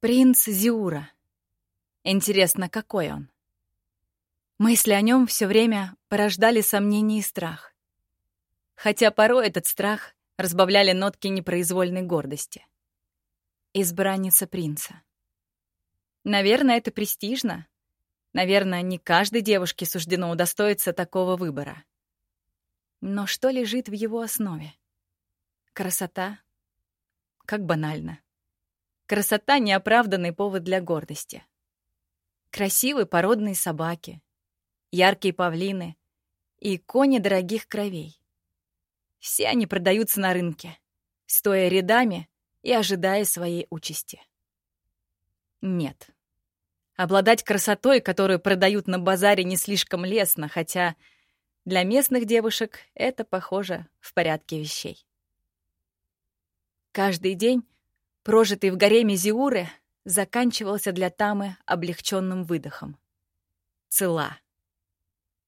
Принц Зиура. Интересно, какой он? Мысли о нем все время порождали сомнения и страх. Хотя порой этот страх разбавляли нотки непроизвольной гордости. Избранница принца. Наверное, это престижно. Наверное, не каждой девушке суждено удостоиться такого выбора. Но что лежит в его основе? Красота? Как банально. Красота — неоправданный повод для гордости. Красивые породные собаки, яркие павлины и кони дорогих кровей. Все они продаются на рынке, стоя рядами и ожидая своей участи. Нет. Обладать красотой, которую продают на базаре, не слишком лестно, хотя для местных девушек это, похоже, в порядке вещей. Каждый день прожитый в гареме Зиуры, заканчивался для Тамы облегченным выдохом. Цела.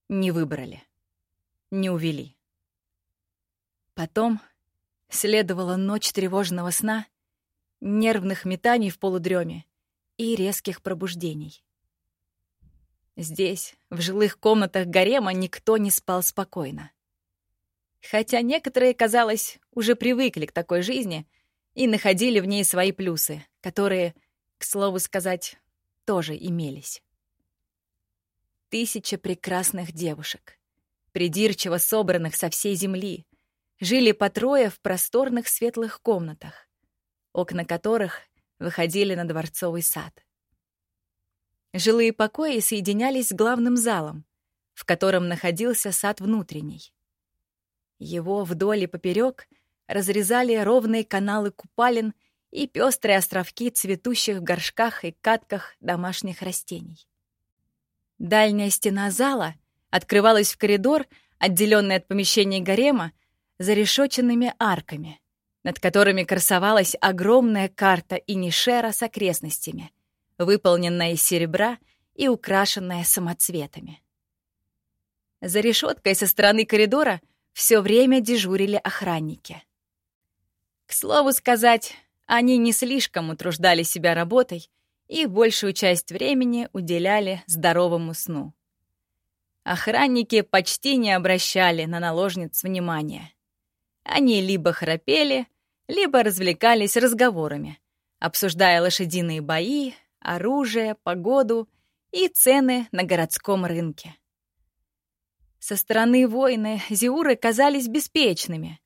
Не выбрали. Не увели. Потом следовала ночь тревожного сна, нервных метаний в полудреме и резких пробуждений. Здесь, в жилых комнатах гарема, никто не спал спокойно. Хотя некоторые, казалось, уже привыкли к такой жизни — и находили в ней свои плюсы, которые, к слову сказать, тоже имелись. Тысяча прекрасных девушек, придирчиво собранных со всей земли, жили по трое в просторных светлых комнатах, окна которых выходили на дворцовый сад. Жилые покои соединялись с главным залом, в котором находился сад внутренний. Его вдоль и поперек — разрезали ровные каналы купалин и пестрые островки цветущих в горшках и катках домашних растений. Дальняя стена зала открывалась в коридор, отделенный от помещений гарема, зарешоченными арками, над которыми красовалась огромная карта Инишера с окрестностями, выполненная из серебра и украшенная самоцветами. За решеткой со стороны коридора все время дежурили охранники. К слову сказать, они не слишком утруждали себя работой и большую часть времени уделяли здоровому сну. Охранники почти не обращали на наложниц внимания. Они либо храпели, либо развлекались разговорами, обсуждая лошадиные бои, оружие, погоду и цены на городском рынке. Со стороны воины Зиуры казались беспечными,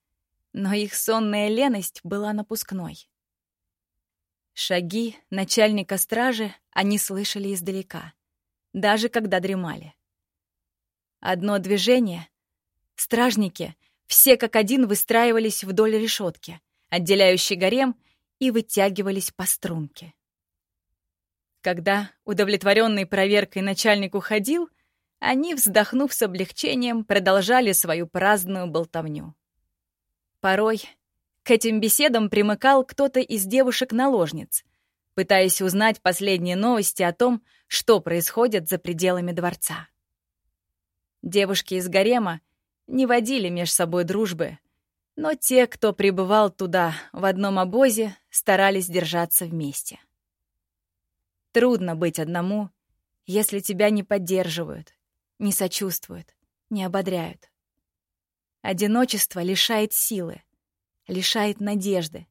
но их сонная леность была напускной. Шаги начальника стражи они слышали издалека, даже когда дремали. Одно движение — стражники все как один выстраивались вдоль решетки, отделяющей гарем, и вытягивались по струнке. Когда, удовлетворенный проверкой, начальник уходил, они, вздохнув с облегчением, продолжали свою праздную болтовню. Порой к этим беседам примыкал кто-то из девушек-наложниц, пытаясь узнать последние новости о том, что происходит за пределами дворца. Девушки из гарема не водили меж собой дружбы, но те, кто прибывал туда в одном обозе, старались держаться вместе. Трудно быть одному, если тебя не поддерживают, не сочувствуют, не ободряют. Одиночество лишает силы, лишает надежды,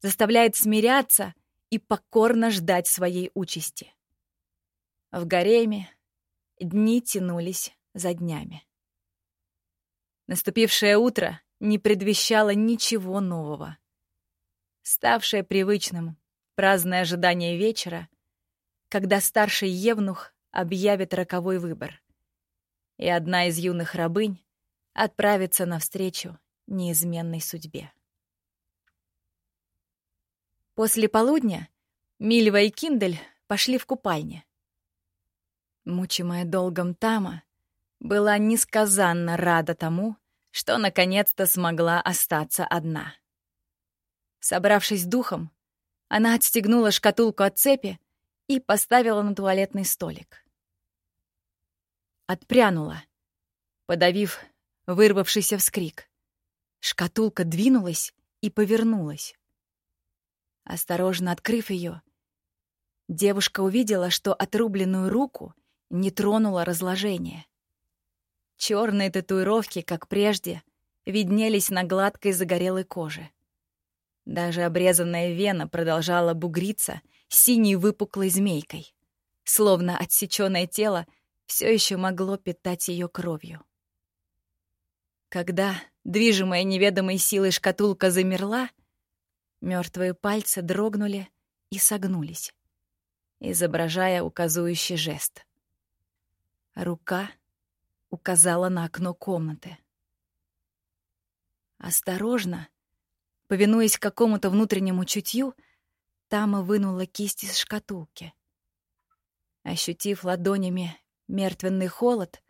заставляет смиряться и покорно ждать своей участи. В гареме дни тянулись за днями. Наступившее утро не предвещало ничего нового. Ставшее привычным праздное ожидание вечера, когда старший Евнух объявит роковой выбор, и одна из юных рабынь отправиться навстречу неизменной судьбе. После полудня Мильва и Киндель пошли в купальне. Мучимая долгом Тама была несказанно рада тому, что наконец-то смогла остаться одна. Собравшись духом, она отстегнула шкатулку от цепи и поставила на туалетный столик. Отпрянула, подавив вырвавшийся вскрик. Шкатулка двинулась и повернулась. Осторожно открыв ее, девушка увидела, что отрубленную руку не тронуло разложение. Черные татуировки, как прежде, виднелись на гладкой загорелой коже. Даже обрезанная вена продолжала бугриться синей выпуклой змейкой, словно отсеченное тело все еще могло питать ее кровью. Когда, движимая неведомой силой шкатулка замерла, мертвые пальцы дрогнули и согнулись, изображая указующий жест. Рука указала на окно комнаты. Осторожно, повинуясь какому-то внутреннему чутью, Тама вынула кисть из шкатулки. Ощутив ладонями мертвенный холод,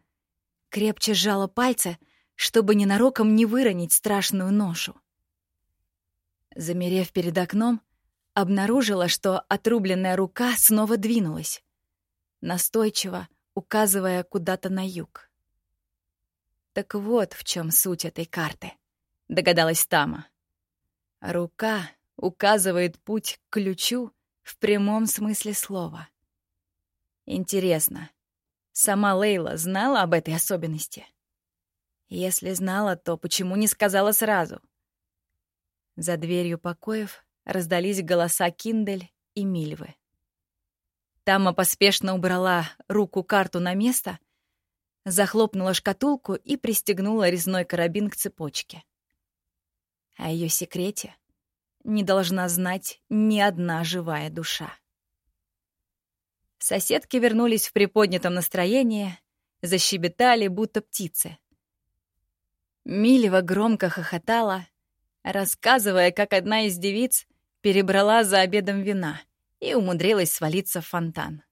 крепче сжала пальцы, чтобы ненароком не выронить страшную ношу. Замерев перед окном, обнаружила, что отрубленная рука снова двинулась, настойчиво указывая куда-то на юг. Так вот в чем суть этой карты, догадалась Тама. Рука указывает путь к ключу в прямом смысле слова. Интересно, сама Лейла знала об этой особенности? Если знала, то почему не сказала сразу? За дверью покоев раздались голоса Киндель и Мильвы. Тама поспешно убрала руку-карту на место, захлопнула шкатулку и пристегнула резной карабин к цепочке. О ее секрете не должна знать ни одна живая душа. Соседки вернулись в приподнятом настроении, защебетали, будто птицы. Милева громко хохотала, рассказывая, как одна из девиц перебрала за обедом вина и умудрилась свалиться в фонтан.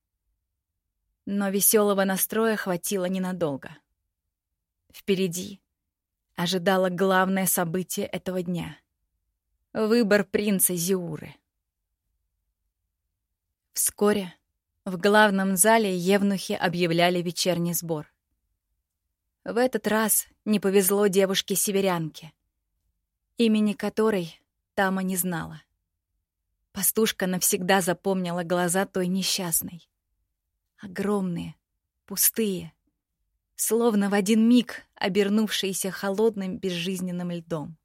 Но веселого настроя хватило ненадолго. Впереди ожидало главное событие этого дня — выбор принца Зиуры. Вскоре в главном зале евнухи объявляли вечерний сбор. В этот раз не повезло девушке-северянке, имени которой Тама не знала. Пастушка навсегда запомнила глаза той несчастной. Огромные, пустые, словно в один миг обернувшиеся холодным безжизненным льдом.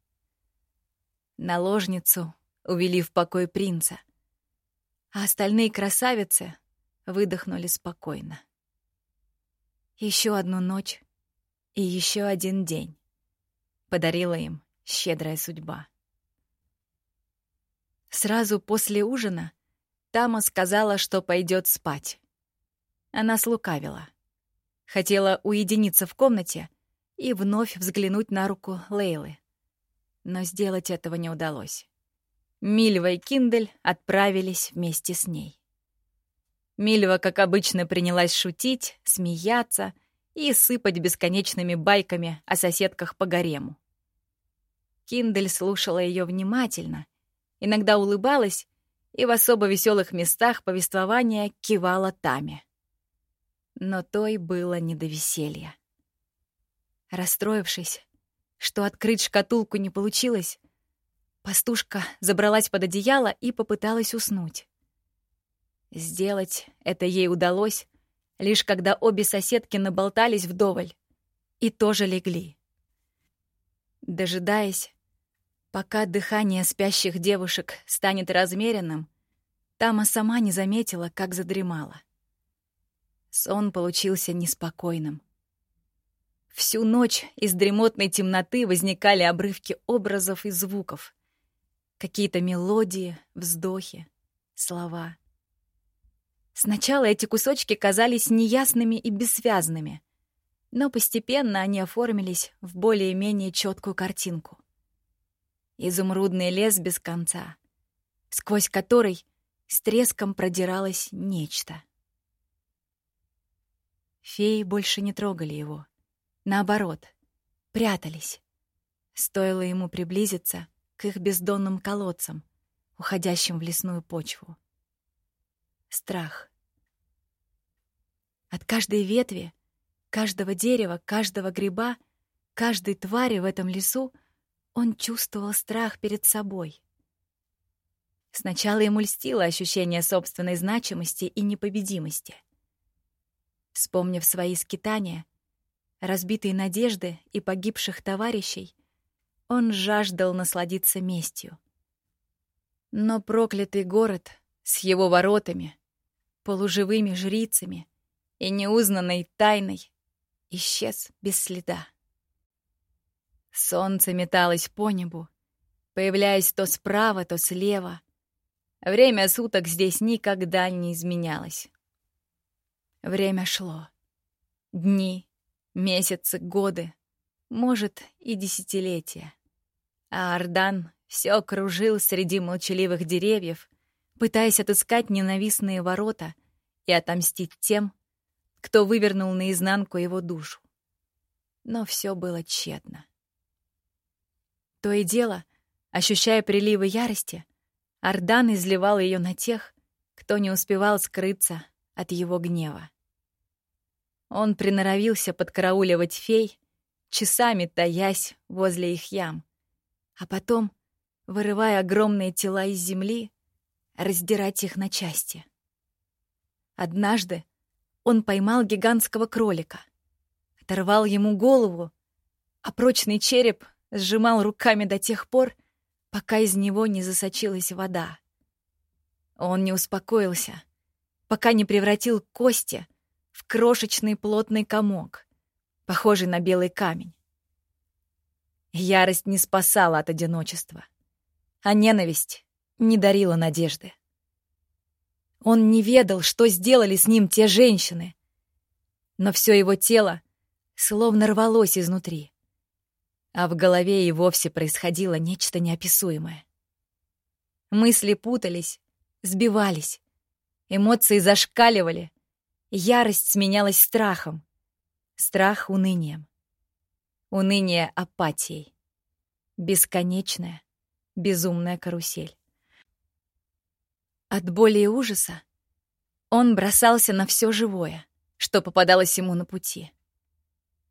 Наложницу увели в покой принца, а остальные красавицы выдохнули спокойно. Еще одну ночь и еще один день подарила им щедрая судьба. Сразу после ужина Тама сказала, что пойдет спать. Она слукавила. Хотела уединиться в комнате и вновь взглянуть на руку Лейлы. Но сделать этого не удалось. Мильва и Киндель отправились вместе с ней. Мильва, как обычно, принялась шутить, смеяться и сыпать бесконечными байками о соседках по гарему. Киндель слушала ее внимательно, иногда улыбалась и в особо веселых местах повествования кивала Таме. Но той было не до веселья. Расстроившись, что открыть шкатулку не получилось, пастушка забралась под одеяло и попыталась уснуть. Сделать это ей удалось, лишь когда обе соседки наболтались вдоволь и тоже легли. Дожидаясь, Пока дыхание спящих девушек станет размеренным, Тама сама не заметила, как задремала. Сон получился неспокойным. Всю ночь из дремотной темноты возникали обрывки образов и звуков. Какие-то мелодии, вздохи, слова. Сначала эти кусочки казались неясными и бессвязными, но постепенно они оформились в более-менее четкую картинку изумрудный лес без конца, сквозь который с треском продиралось нечто. Феи больше не трогали его. Наоборот, прятались. Стоило ему приблизиться к их бездонным колодцам, уходящим в лесную почву. Страх. От каждой ветви, каждого дерева, каждого гриба, каждой твари в этом лесу он чувствовал страх перед собой. Сначала ему льстило ощущение собственной значимости и непобедимости. Вспомнив свои скитания, разбитые надежды и погибших товарищей, он жаждал насладиться местью. Но проклятый город с его воротами, полуживыми жрицами и неузнанной тайной исчез без следа. Солнце металось по небу, появляясь то справа, то слева. Время суток здесь никогда не изменялось. Время шло. Дни, месяцы, годы, может, и десятилетия. А Ардан все кружил среди молчаливых деревьев, пытаясь отыскать ненавистные ворота и отомстить тем, кто вывернул наизнанку его душу. Но все было тщетно. То и дело, ощущая приливы ярости, Ардан изливал ее на тех, кто не успевал скрыться от его гнева. Он приноровился подкарауливать фей, часами таясь возле их ям, а потом, вырывая огромные тела из земли, раздирать их на части. Однажды он поймал гигантского кролика, оторвал ему голову, а прочный череп сжимал руками до тех пор, пока из него не засочилась вода. Он не успокоился, пока не превратил кости в крошечный плотный комок, похожий на белый камень. Ярость не спасала от одиночества, а ненависть не дарила надежды. Он не ведал, что сделали с ним те женщины, но все его тело словно рвалось изнутри, а в голове и вовсе происходило нечто неописуемое. Мысли путались, сбивались, эмоции зашкаливали, ярость сменялась страхом, страх — унынием, уныние — апатией, бесконечная, безумная карусель. От боли и ужаса он бросался на все живое, что попадалось ему на пути.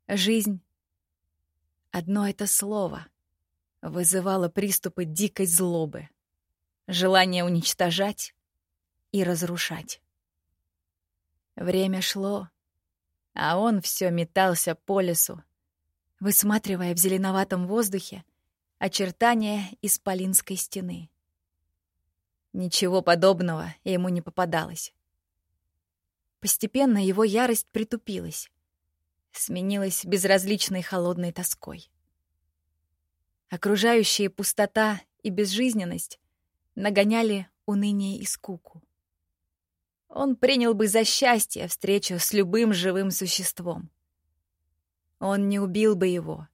Жизнь Одно это слово вызывало приступы дикой злобы, желание уничтожать и разрушать. Время шло, а он все метался по лесу, высматривая в зеленоватом воздухе очертания исполинской стены. Ничего подобного ему не попадалось. Постепенно его ярость притупилась сменилась безразличной холодной тоской. Окружающие пустота и безжизненность нагоняли уныние и скуку. Он принял бы за счастье встречу с любым живым существом. Он не убил бы его,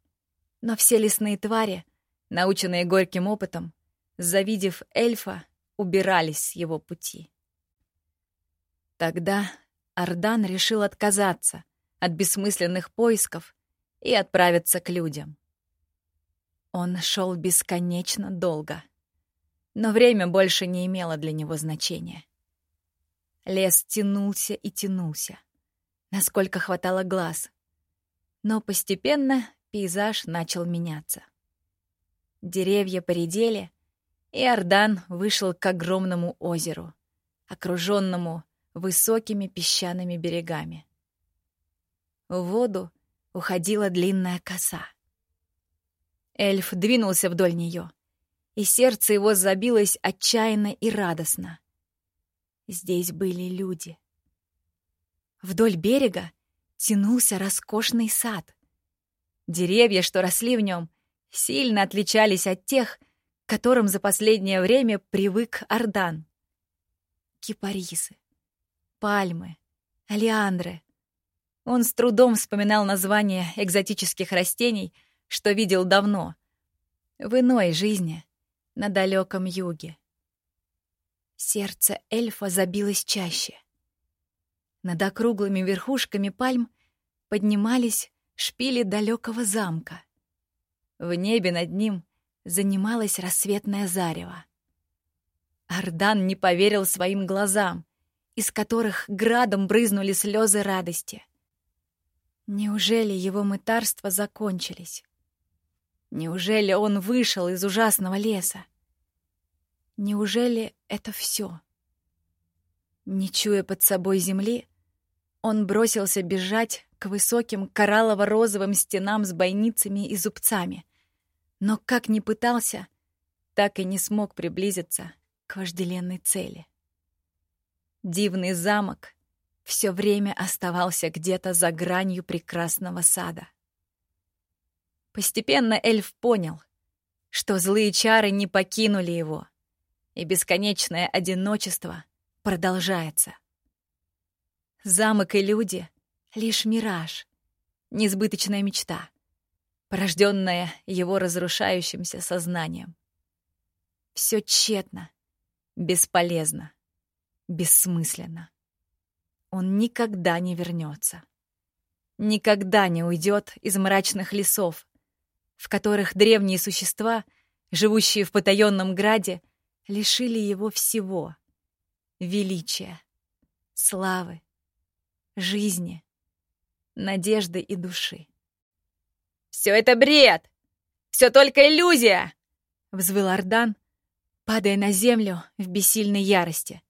но все лесные твари, наученные горьким опытом, завидев эльфа, убирались с его пути. Тогда Ардан решил отказаться от бессмысленных поисков и отправиться к людям. Он шел бесконечно долго, но время больше не имело для него значения. Лес тянулся и тянулся, насколько хватало глаз, но постепенно пейзаж начал меняться. Деревья поредели, и Ордан вышел к огромному озеру, окруженному высокими песчаными берегами. В воду уходила длинная коса. Эльф двинулся вдоль нее, и сердце его забилось отчаянно и радостно. Здесь были люди. Вдоль берега тянулся роскошный сад. Деревья, что росли в нем, сильно отличались от тех, которым за последнее время привык Ордан. Кипарисы, пальмы, алиандры, он с трудом вспоминал названия экзотических растений, что видел давно, в иной жизни, на далеком юге. Сердце эльфа забилось чаще. Над округлыми верхушками пальм поднимались шпили далекого замка. В небе над ним занималось рассветное зарево. Ардан не поверил своим глазам, из которых градом брызнули слезы радости — Неужели его мытарства закончились? Неужели он вышел из ужасного леса? Неужели это все? Не чуя под собой земли, он бросился бежать к высоким кораллово-розовым стенам с бойницами и зубцами. Но как ни пытался, так и не смог приблизиться к вожделенной цели. Дивный замок все время оставался где-то за гранью прекрасного сада. Постепенно эльф понял, что злые чары не покинули его, и бесконечное одиночество продолжается. Замок и люди — лишь мираж, несбыточная мечта, порожденная его разрушающимся сознанием. Все тщетно, бесполезно, бессмысленно. Он никогда не вернется. Никогда не уйдет из мрачных лесов, в которых древние существа, живущие в потаенном граде, лишили его всего — величия, славы, жизни, надежды и души. «Все это бред! Все только иллюзия!» — взвыл Ардан, падая на землю в бессильной ярости.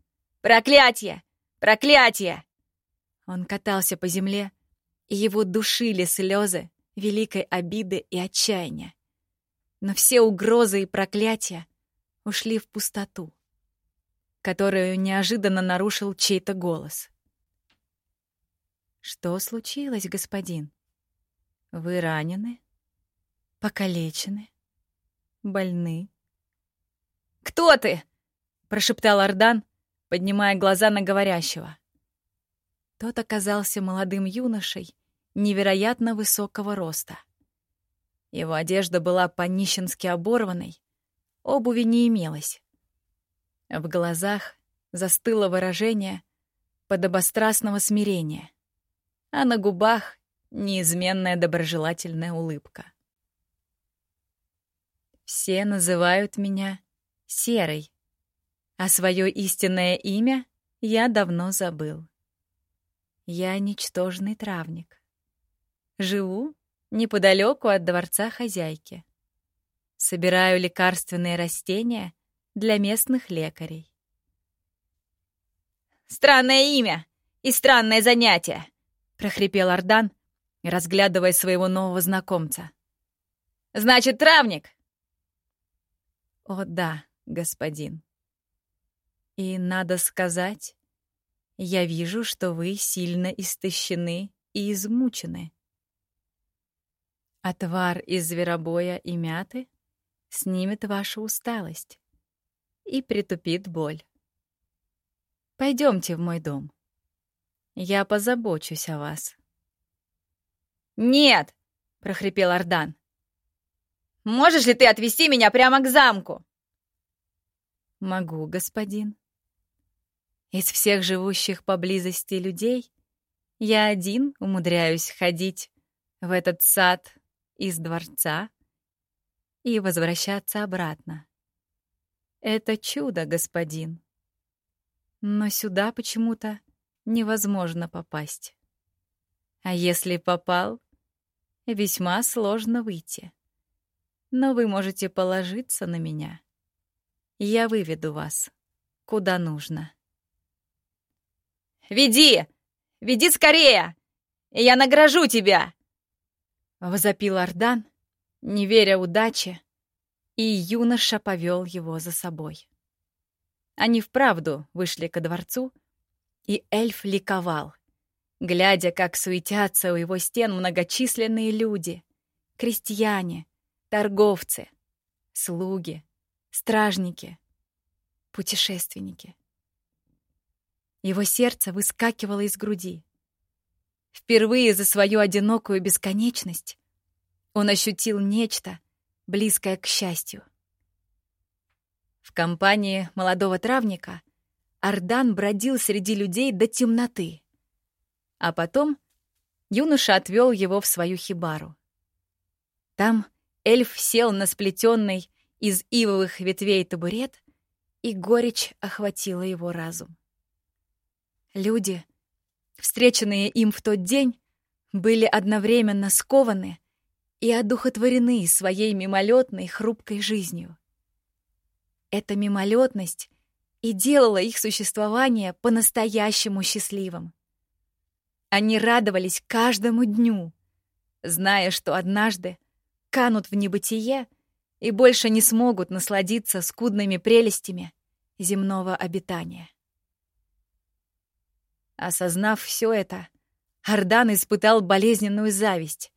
«Проклятие! Проклятие!» Он катался по земле, и его душили слезы великой обиды и отчаяния. Но все угрозы и проклятия ушли в пустоту, которую неожиданно нарушил чей-то голос. «Что случилось, господин? Вы ранены? Покалечены? Больны?» «Кто ты?» — прошептал Ардан, поднимая глаза на говорящего. Тот оказался молодым юношей невероятно высокого роста. Его одежда была по-нищенски оборванной, обуви не имелось. В глазах застыло выражение подобострастного смирения, а на губах неизменная доброжелательная улыбка. Все называют меня Серой, а свое истинное имя я давно забыл. Я ничтожный травник. Живу неподалеку от дворца хозяйки. Собираю лекарственные растения для местных лекарей. «Странное имя и странное занятие!» — прохрипел Ардан, разглядывая своего нового знакомца. «Значит, травник?» «О да, господин. И надо сказать, я вижу, что вы сильно истощены и измучены. Отвар из зверобоя и мяты снимет вашу усталость и притупит боль. Пойдемте в мой дом. Я позабочусь о вас. «Нет!» — прохрипел Ардан. «Можешь ли ты отвезти меня прямо к замку?» «Могу, господин», из всех живущих поблизости людей я один умудряюсь ходить в этот сад из дворца и возвращаться обратно. Это чудо, господин. Но сюда почему-то невозможно попасть. А если попал, весьма сложно выйти. Но вы можете положиться на меня. Я выведу вас куда нужно. Веди! Веди скорее! И я награжу тебя!» Возопил Ардан, не веря удаче, и юноша повел его за собой. Они вправду вышли ко дворцу, и эльф ликовал, глядя, как суетятся у его стен многочисленные люди, крестьяне, торговцы, слуги, стражники, путешественники. Его сердце выскакивало из груди. Впервые за свою одинокую бесконечность он ощутил нечто, близкое к счастью. В компании молодого травника Ардан бродил среди людей до темноты. А потом юноша отвел его в свою хибару. Там эльф сел на сплетенный из ивовых ветвей табурет, и горечь охватила его разум. Люди, встреченные им в тот день, были одновременно скованы и одухотворены своей мимолетной хрупкой жизнью. эта мимолетность и делала их существование по-настоящему счастливым. Они радовались каждому дню, зная, что однажды канут в небытие и больше не смогут насладиться скудными прелестями земного обитания. Осознав все это, Ардан испытал болезненную зависть,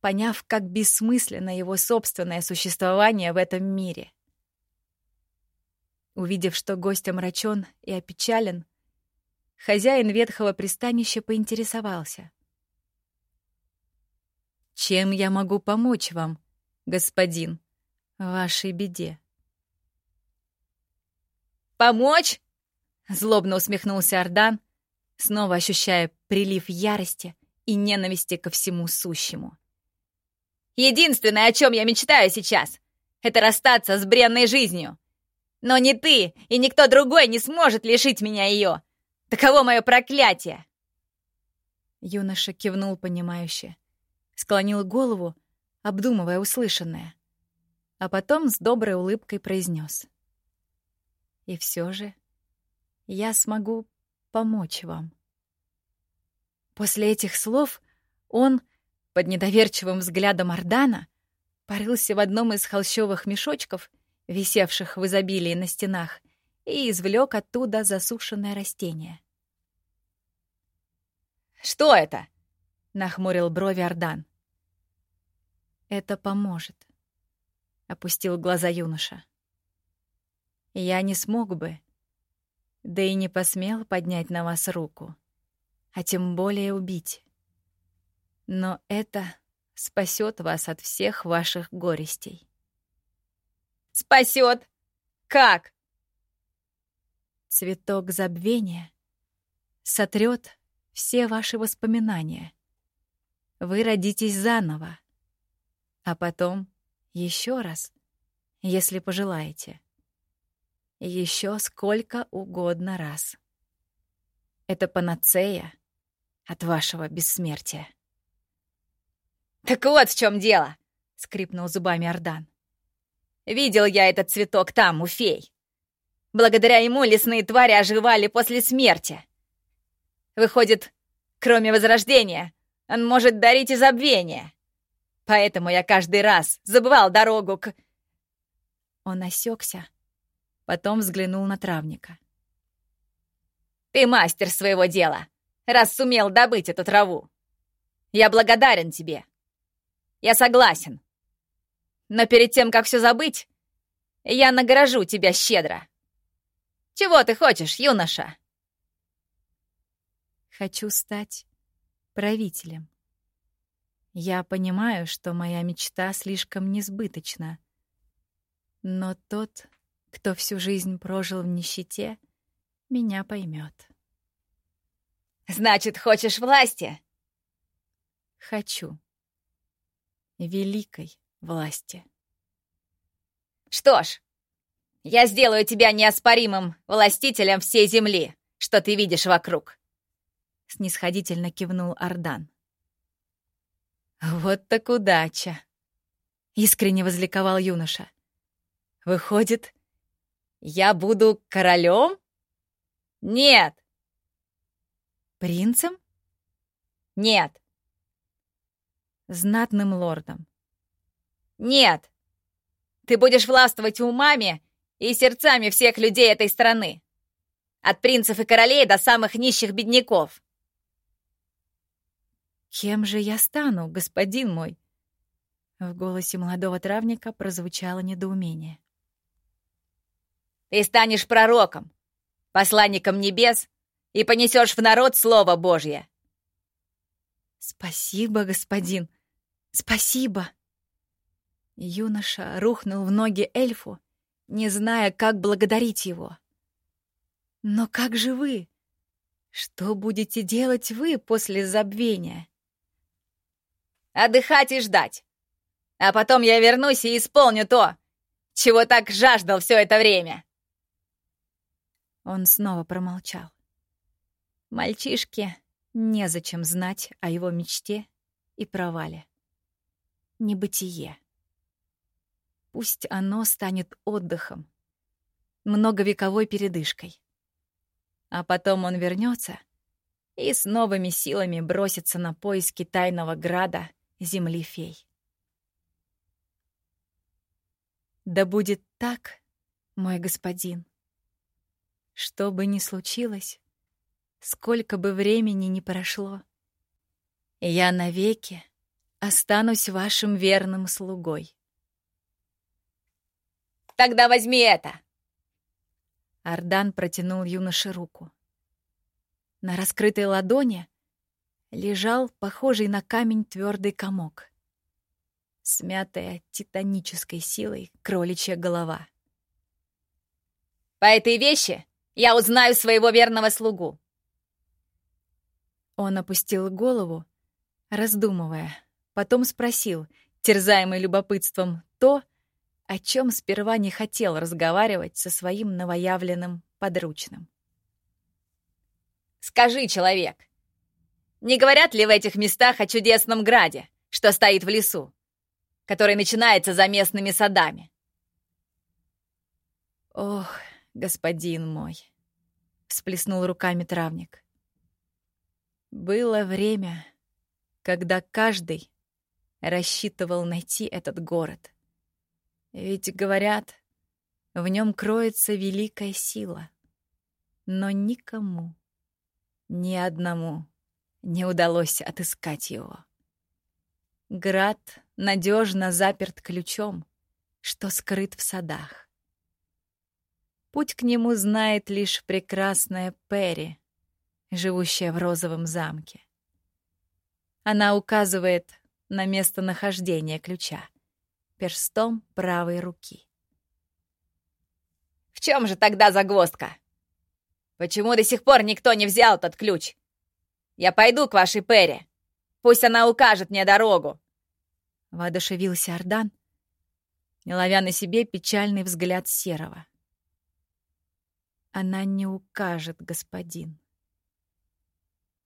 поняв, как бессмысленно его собственное существование в этом мире. Увидев, что гость омрачен и опечален, хозяин ветхого пристанища поинтересовался. «Чем я могу помочь вам, господин, в вашей беде?» «Помочь?» — злобно усмехнулся Ардан, снова ощущая прилив ярости и ненависти ко всему сущему. «Единственное, о чем я мечтаю сейчас, это расстаться с бренной жизнью. Но ни ты и никто другой не сможет лишить меня ее. Таково мое проклятие!» Юноша кивнул понимающе, склонил голову, обдумывая услышанное, а потом с доброй улыбкой произнес. «И все же я смогу помочь вам». После этих слов он, под недоверчивым взглядом Ордана, порылся в одном из холщовых мешочков, висевших в изобилии на стенах, и извлек оттуда засушенное растение. «Что это?» — нахмурил брови Ордан. «Это поможет», — опустил глаза юноша. «Я не смог бы, да и не посмел поднять на вас руку, а тем более убить. Но это спасет вас от всех ваших горестей». «Спасет? Как?» Цветок забвения сотрет все ваши воспоминания. Вы родитесь заново, а потом еще раз, если пожелаете. Еще сколько угодно раз. Это панацея от вашего бессмертия. «Так вот в чем дело!» — скрипнул зубами Ордан. «Видел я этот цветок там, у фей. Благодаря ему лесные твари оживали после смерти. Выходит, кроме возрождения, он может дарить и забвение. Поэтому я каждый раз забывал дорогу к...» Он осекся, потом взглянул на травника. «Ты мастер своего дела, раз сумел добыть эту траву. Я благодарен тебе. Я согласен. Но перед тем, как все забыть, я награжу тебя щедро. Чего ты хочешь, юноша?» «Хочу стать правителем. Я понимаю, что моя мечта слишком несбыточна. Но тот, кто всю жизнь прожил в нищете, меня поймет. «Значит, хочешь власти?» «Хочу. Великой власти». «Что ж, я сделаю тебя неоспоримым властителем всей земли, что ты видишь вокруг!» Снисходительно кивнул Ардан. «Вот так удача!» — искренне возликовал юноша. «Выходит, я буду королем?» «Нет!» «Принцем?» «Нет!» «Знатным лордом?» «Нет!» Ты будешь властвовать умами и сердцами всех людей этой страны. От принцев и королей до самых нищих бедняков. «Кем же я стану, господин мой?» В голосе молодого травника прозвучало недоумение. «Ты станешь пророком, посланником небес и понесешь в народ Слово Божье». «Спасибо, господин, спасибо!» Юноша рухнул в ноги эльфу, не зная, как благодарить его. «Но как же вы? Что будете делать вы после забвения?» «Отдыхать и ждать. А потом я вернусь и исполню то, чего так жаждал все это время». Он снова промолчал. Мальчишке незачем знать о его мечте и провале. Небытие. Пусть оно станет отдыхом, многовековой передышкой. А потом он вернется и с новыми силами бросится на поиски тайного града земли фей. Да будет так, мой господин. Что бы ни случилось, сколько бы времени ни прошло, я навеки останусь вашим верным слугой. Тогда возьми это!» Ардан протянул юноше руку. На раскрытой ладони лежал похожий на камень твердый комок. Смятая титанической силой кроличья голова. «По этой вещи я узнаю своего верного слугу!» Он опустил голову, раздумывая, потом спросил, терзаемый любопытством, то, о чем сперва не хотел разговаривать со своим новоявленным подручным. «Скажи, человек, не говорят ли в этих местах о чудесном граде, что стоит в лесу, который начинается за местными садами?» «Ох, господин мой!» — всплеснул руками травник. «Было время, когда каждый рассчитывал найти этот город» Ведь, говорят, в нем кроется великая сила. Но никому, ни одному не удалось отыскать его. Град надежно заперт ключом, что скрыт в садах. Путь к нему знает лишь прекрасная Перри, живущая в розовом замке. Она указывает на местонахождение ключа — перстом правой руки. «В чем же тогда загвоздка? Почему до сих пор никто не взял тот ключ? Я пойду к вашей Перри. Пусть она укажет мне дорогу!» Воодушевился Ардан, ловя на себе печальный взгляд Серого. «Она не укажет, господин.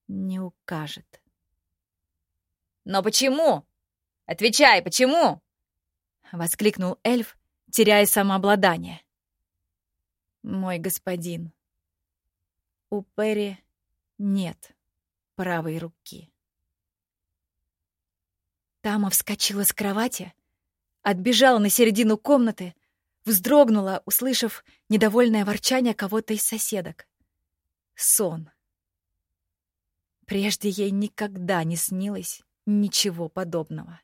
Не укажет». «Но почему? Отвечай, почему?» Воскликнул эльф, теряя самообладание. Мой господин, у Перри нет правой руки. Тама вскочила с кровати, отбежала на середину комнаты, вздрогнула, услышав недовольное ворчание кого-то из соседок. Сон. Прежде ей никогда не снилось ничего подобного.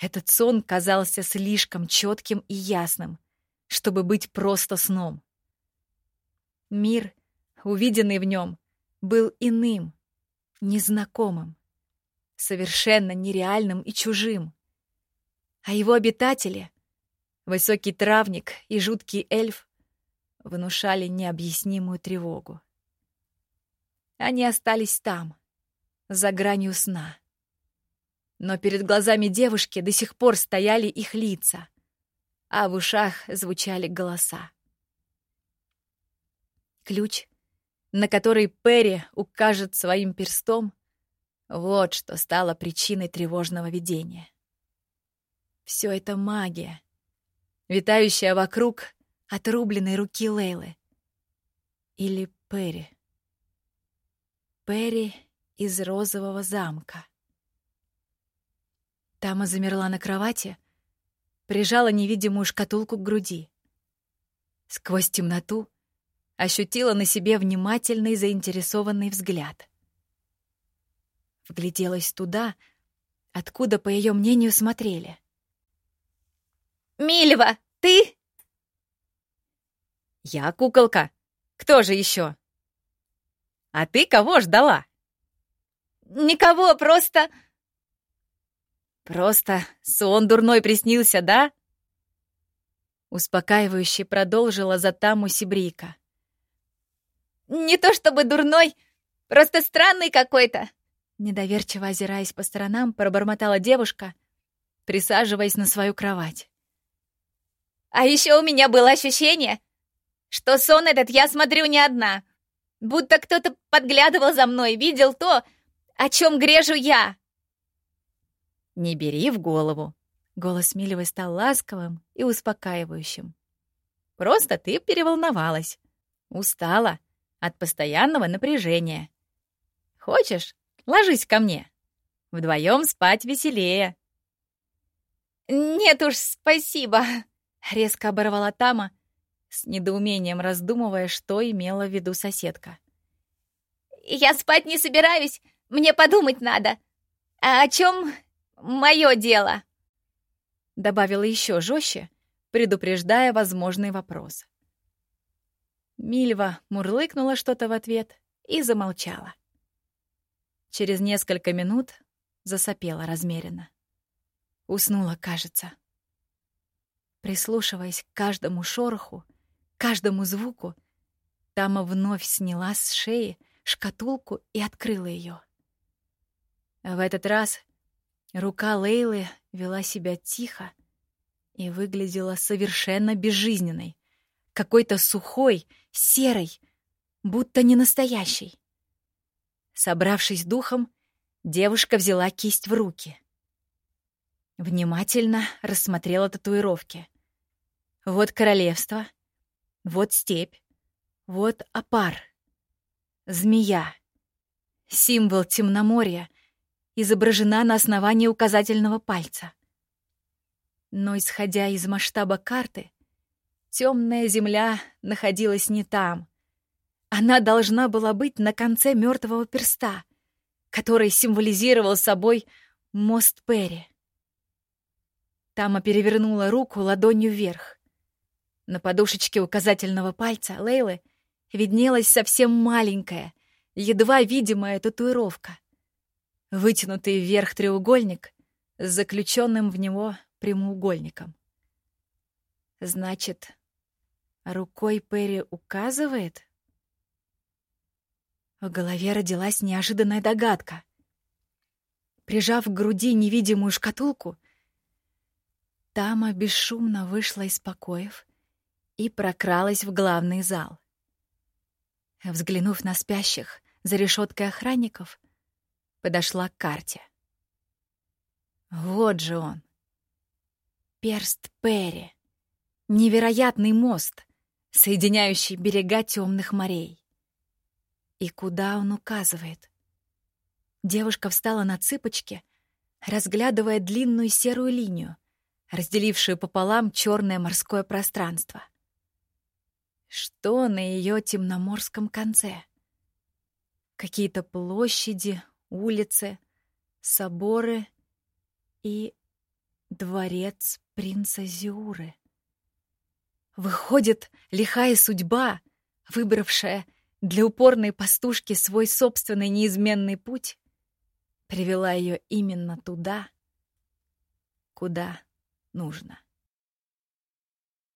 Этот сон казался слишком четким и ясным, чтобы быть просто сном. Мир, увиденный в нем, был иным, незнакомым, совершенно нереальным и чужим. А его обитатели, высокий травник и жуткий эльф, внушали необъяснимую тревогу. Они остались там, за гранью сна. Но перед глазами девушки до сих пор стояли их лица, а в ушах звучали голоса. Ключ, на который Перри укажет своим перстом, вот что стало причиной тревожного видения. Все это магия, витающая вокруг отрубленной руки Лейлы. Или Перри. Перри из розового замка. Тама замерла на кровати, прижала невидимую шкатулку к груди. Сквозь темноту ощутила на себе внимательный заинтересованный взгляд. Вгляделась туда, откуда, по ее мнению, смотрели. «Мильва, ты?» «Я куколка. Кто же еще?» «А ты кого ждала?» «Никого, просто...» «Просто сон дурной приснился, да?» Успокаивающе продолжила за Таму Сибрика. «Не то чтобы дурной, просто странный какой-то!» Недоверчиво озираясь по сторонам, пробормотала девушка, присаживаясь на свою кровать. «А еще у меня было ощущение, что сон этот я смотрю не одна, будто кто-то подглядывал за мной, видел то, о чем грежу я!» «Не бери в голову». Голос Милевой стал ласковым и успокаивающим. Просто ты переволновалась. Устала от постоянного напряжения. Хочешь, ложись ко мне. Вдвоем спать веселее. «Нет уж, спасибо!» — резко оборвала Тама, с недоумением раздумывая, что имела в виду соседка. «Я спать не собираюсь, мне подумать надо. А о чем мое дело?» Добавила еще жестче, предупреждая возможный вопрос. Мильва мурлыкнула что-то в ответ и замолчала. Через несколько минут засопела размеренно. Уснула, кажется. Прислушиваясь к каждому шороху, каждому звуку, Тама вновь сняла с шеи шкатулку и открыла ее. В этот раз рука Лейлы вела себя тихо и выглядела совершенно безжизненной, какой-то сухой, серой, будто не настоящей. Собравшись духом, девушка взяла кисть в руки. Внимательно рассмотрела татуировки. Вот королевство, вот степь, вот опар, змея. Символ темноморья изображена на основании указательного пальца. Но, исходя из масштаба карты, темная земля находилась не там. Она должна была быть на конце мертвого перста, который символизировал собой мост Перри. Тама перевернула руку ладонью вверх. На подушечке указательного пальца Лейлы виднелась совсем маленькая, едва видимая татуировка. Вытянутый вверх треугольник с заключенным в него прямоугольником. Значит, рукой Перри указывает? В голове родилась неожиданная догадка. Прижав к груди невидимую шкатулку, Тама бесшумно вышла из покоев и прокралась в главный зал. Взглянув на спящих за решеткой охранников, подошла к карте. Вот же он. Перст Перри. Невероятный мост, соединяющий берега темных морей. И куда он указывает? Девушка встала на цыпочки, разглядывая длинную серую линию, разделившую пополам черное морское пространство. Что на ее темноморском конце? Какие-то площади, улицы, соборы и дворец принца Зиуры. Выходит, лихая судьба, выбравшая для упорной пастушки свой собственный неизменный путь, привела ее именно туда, куда нужно.